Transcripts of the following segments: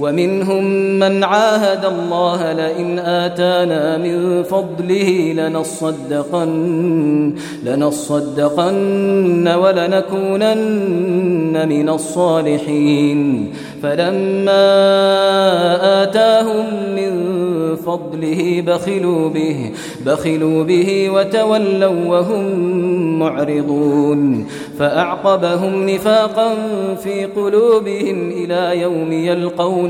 ومنهم من عاهد الله لئن آتانا من فضله لنصدقن, لنصدقن ولنكونن من الصالحين. فلما آتاهم من فضله بخلوا به, بخلوا به وتولوا وهم معرضون. فأعقبهم نفاقا في قلوبهم إلى يوم يلقون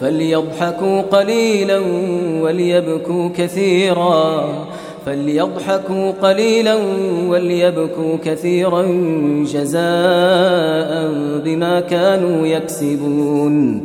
فليضحكوا قليلا وليبكوا كثيرا فليضحكوا قليلا وليبكوا كثيرا جزاء بما كانوا يكسبون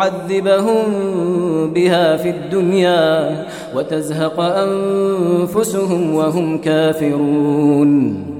لنعذبهم بها في الدنيا وتزهق أنفسهم وهم كافرون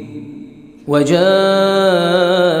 وجاء